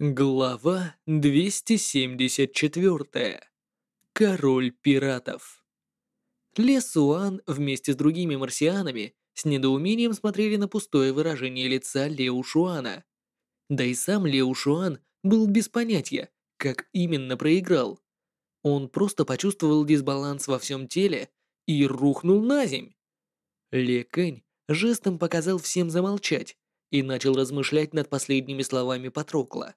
Глава 274. Король пиратов. Ле Суан вместе с другими марсианами с недоумением смотрели на пустое выражение лица Лео Шуана. Да и сам Лео Шуан был без понятия, как именно проиграл. Он просто почувствовал дисбаланс во всем теле и рухнул на земь. Ле Кэнь жестом показал всем замолчать и начал размышлять над последними словами Патрокла.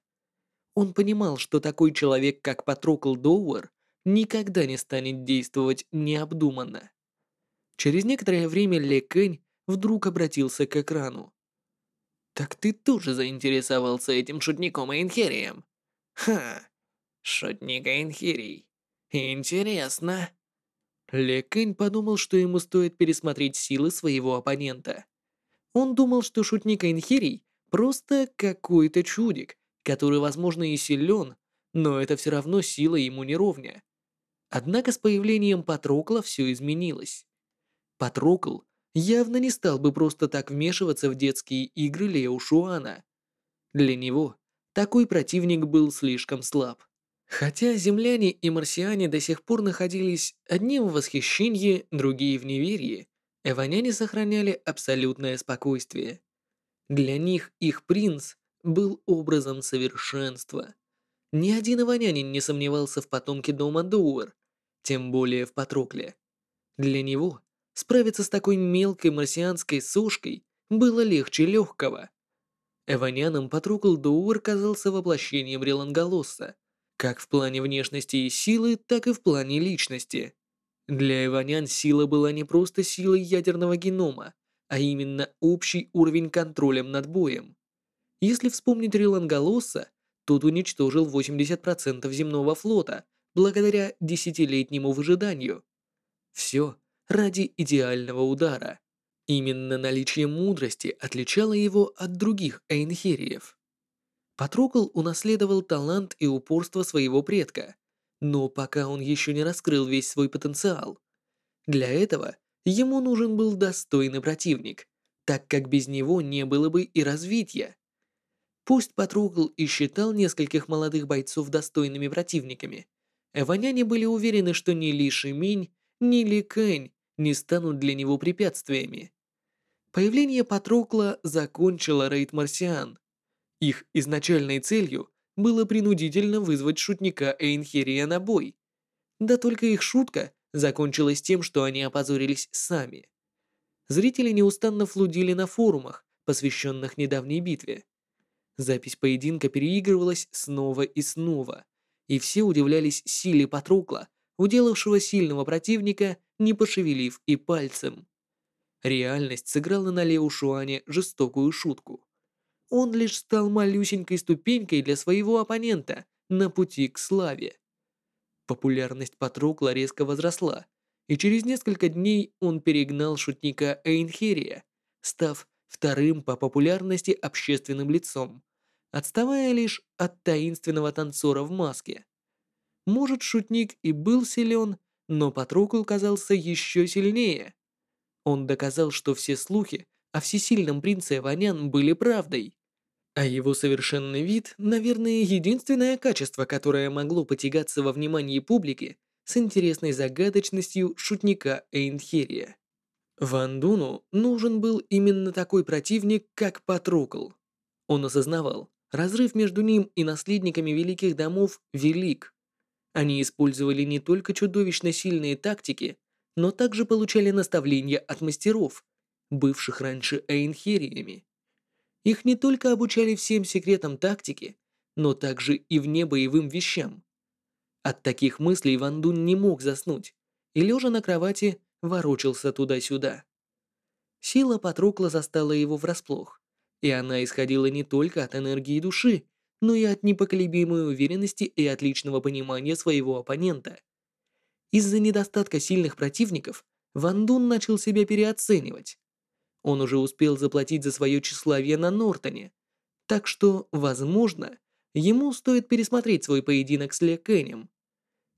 Он понимал, что такой человек, как Патрокл Доуэр, никогда не станет действовать необдуманно. Через некоторое время Ле Кэнь вдруг обратился к экрану. «Так ты тоже заинтересовался этим шутником Эйнхерием?» «Ха, шутник Эйнхерий. Интересно». Ле Кэнь подумал, что ему стоит пересмотреть силы своего оппонента. Он думал, что шутник Эйнхерий просто какой-то чудик, который, возможно, и силен, но это все равно сила ему не ровня. Однако с появлением Патрокла все изменилось. Патрокл явно не стал бы просто так вмешиваться в детские игры Лео Шуана. Для него такой противник был слишком слаб. Хотя земляне и марсиане до сих пор находились одним в восхищении, другие в неверии, эваняне сохраняли абсолютное спокойствие. Для них их принц был образом совершенства. Ни один иванянин не сомневался в потомке дома Доуэр, тем более в Патрокле. Для него справиться с такой мелкой марсианской сушкой было легче легкого. Эванянам Патрокл Доуэр казался воплощением Реланголоса, как в плане внешности и силы, так и в плане личности. Для эванян сила была не просто силой ядерного генома, а именно общий уровень контролем над боем. Если вспомнить Рилангалоса, тот уничтожил 80% земного флота благодаря десятилетнему выжиданию. Все ради идеального удара. Именно наличие мудрости отличало его от других эйнхериев. Патрокл унаследовал талант и упорство своего предка, но пока он еще не раскрыл весь свой потенциал. Для этого ему нужен был достойный противник, так как без него не было бы и развития. Пусть Патрукл и считал нескольких молодых бойцов достойными противниками, эваняне были уверены, что ни Ли Шиминь, ни Ли Кэнь не станут для него препятствиями. Появление Патрукла закончило рейд марсиан. Их изначальной целью было принудительно вызвать шутника Эйнхерия на бой. Да только их шутка закончилась тем, что они опозорились сами. Зрители неустанно флудили на форумах, посвященных недавней битве. Запись поединка переигрывалась снова и снова, и все удивлялись силе Патрукла, уделавшего сильного противника, не пошевелив и пальцем. Реальность сыграла на Лео Шуане жестокую шутку. Он лишь стал малюсенькой ступенькой для своего оппонента на пути к славе. Популярность Патрукла резко возросла, и через несколько дней он перегнал шутника Эйнхерия, став вторым по популярности общественным лицом, отставая лишь от таинственного танцора в маске. Может, шутник и был силен, но Патрукл казался еще сильнее. Он доказал, что все слухи о всесильном принце Ванян были правдой. А его совершенный вид, наверное, единственное качество, которое могло потягаться во внимании публики с интересной загадочностью шутника Эйнхерия. Ван Дуну нужен был именно такой противник, как Патрукл. Он осознавал, разрыв между ним и наследниками великих домов велик. Они использовали не только чудовищно сильные тактики, но также получали наставления от мастеров, бывших раньше эйнхериями. Их не только обучали всем секретам тактики, но также и внебоевым вещам. От таких мыслей Ван Дун не мог заснуть, и лежа на кровати, ворочался туда-сюда. Сила Патрокла застала его врасплох, и она исходила не только от энергии души, но и от непоколебимой уверенности и отличного понимания своего оппонента. Из-за недостатка сильных противников Ван Дун начал себя переоценивать. Он уже успел заплатить за свое тщеславие на Нортоне, так что, возможно, ему стоит пересмотреть свой поединок с Ле Кэнем.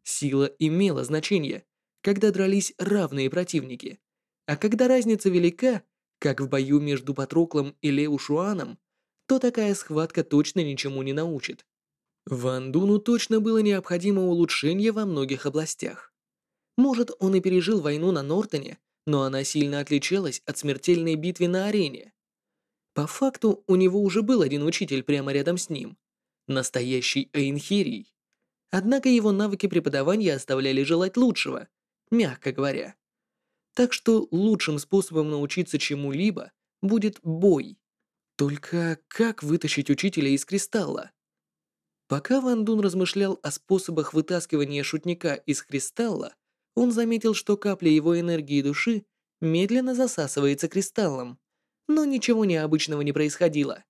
Сила имела значение, когда дрались равные противники. А когда разница велика, как в бою между Патроклом и Леушуаном, то такая схватка точно ничему не научит. Ван Дуну точно было необходимо улучшение во многих областях. Может, он и пережил войну на Нортоне, но она сильно отличалась от смертельной битвы на арене. По факту, у него уже был один учитель прямо рядом с ним. Настоящий Эйнхирий. Однако его навыки преподавания оставляли желать лучшего, мягко говоря. Так что лучшим способом научиться чему-либо будет бой. Только как вытащить учителя из кристалла? Пока Ван Дун размышлял о способах вытаскивания шутника из кристалла, он заметил, что капля его энергии души медленно засасывается кристаллом, но ничего необычного не происходило.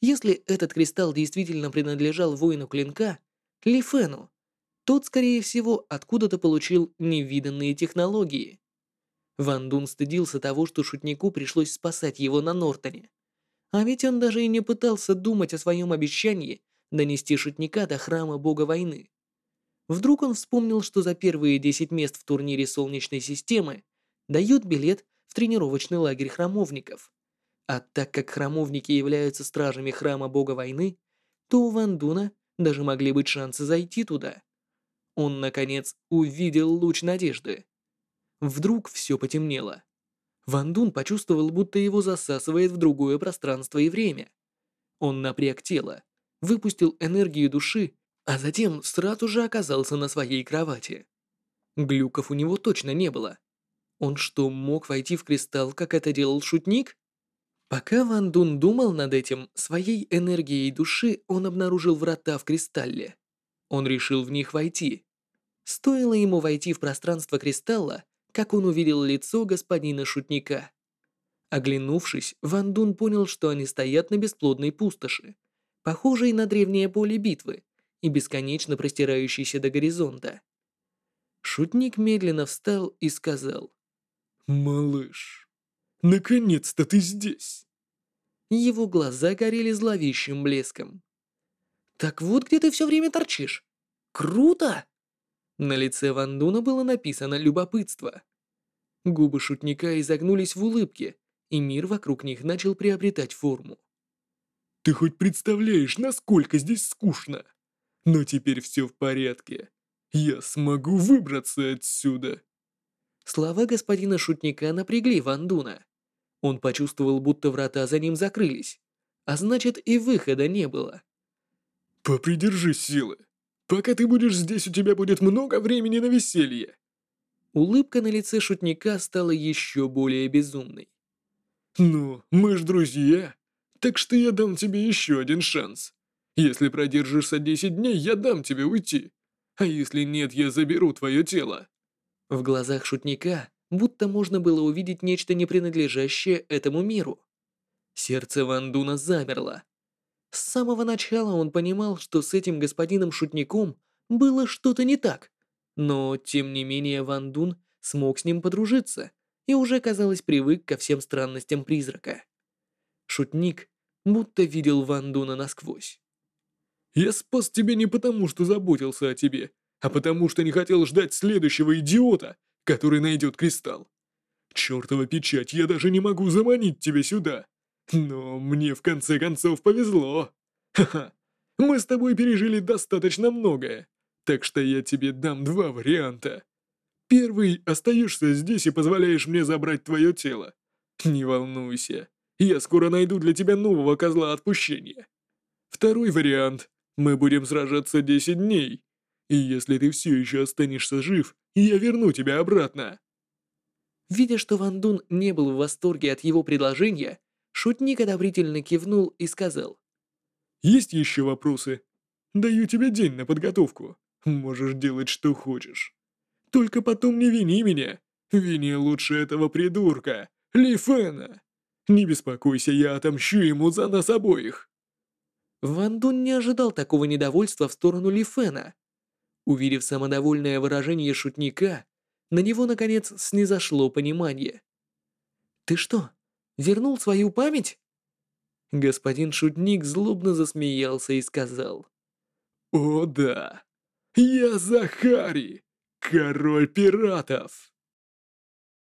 Если этот кристалл действительно принадлежал воину клинка, Ли Фену, тот, скорее всего, откуда-то получил невиданные технологии. Ван Дун стыдился того, что шутнику пришлось спасать его на Нортоне. А ведь он даже и не пытался думать о своем обещании донести шутника до храма бога войны. Вдруг он вспомнил, что за первые 10 мест в турнире Солнечной системы дают билет в тренировочный лагерь храмовников. А так как храмовники являются стражами храма бога войны, то у Ван Дуна даже могли быть шансы зайти туда. Он, наконец, увидел луч надежды. Вдруг все потемнело. Ван Дун почувствовал, будто его засасывает в другое пространство и время. Он напряг тело, выпустил энергию души, а затем сразу же оказался на своей кровати. Глюков у него точно не было. Он что, мог войти в кристалл, как это делал шутник? Пока Ван Дун думал над этим, своей энергией души он обнаружил врата в кристалле. Он решил в них войти. Стоило ему войти в пространство кристалла, как он увидел лицо господина шутника. Оглянувшись, Ван Дун понял, что они стоят на бесплодной пустоши, похожей на древнее поле битвы и бесконечно простирающейся до горизонта. Шутник медленно встал и сказал. «Малыш, Наконец-то ты здесь!» Его глаза горели зловещим блеском. «Так вот где ты все время торчишь. Круто!» На лице Ван Дуна было написано любопытство. Губы шутника изогнулись в улыбке, и мир вокруг них начал приобретать форму. «Ты хоть представляешь, насколько здесь скучно? Но теперь все в порядке. Я смогу выбраться отсюда!» Слова господина шутника напрягли Ван Дуна. Он почувствовал, будто врата за ним закрылись, а значит и выхода не было. «Попридержи силы. Пока ты будешь здесь, у тебя будет много времени на веселье». Улыбка на лице шутника стала еще более безумной. «Ну, мы ж друзья, так что я дам тебе еще один шанс. Если продержишься 10 дней, я дам тебе уйти. А если нет, я заберу твое тело». В глазах шутника будто можно было увидеть нечто не принадлежащее этому миру. Сердце Ван Дуна замерло. С самого начала он понимал, что с этим господином-шутником было что-то не так, но, тем не менее, Ван Дун смог с ним подружиться и уже, казалось, привык ко всем странностям призрака. Шутник будто видел Ван Дуна насквозь. «Я спас тебя не потому, что заботился о тебе, а потому, что не хотел ждать следующего идиота, который найдет кристалл. Чёртова печать, я даже не могу заманить тебя сюда. Но мне в конце концов повезло. Ха-ха. Мы с тобой пережили достаточно многое, так что я тебе дам два варианта. Первый — остаешься здесь и позволяешь мне забрать твое тело. Не волнуйся, я скоро найду для тебя нового козла отпущения. Второй вариант — мы будем сражаться 10 дней. И если ты все еще останешься жив, я верну тебя обратно». Видя, что Ван Дун не был в восторге от его предложения, шутник одобрительно кивнул и сказал. «Есть еще вопросы? Даю тебе день на подготовку. Можешь делать, что хочешь. Только потом не вини меня. Вини лучше этого придурка, Ли Фэна. Не беспокойся, я отомщу ему за нас обоих». Ван Дун не ожидал такого недовольства в сторону Ли Фэна. Увидев самодовольное выражение шутника, на него, наконец, снизошло понимание. «Ты что, вернул свою память?» Господин шутник злобно засмеялся и сказал. «О да, я Захари, король пиратов!»